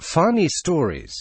Funny stories.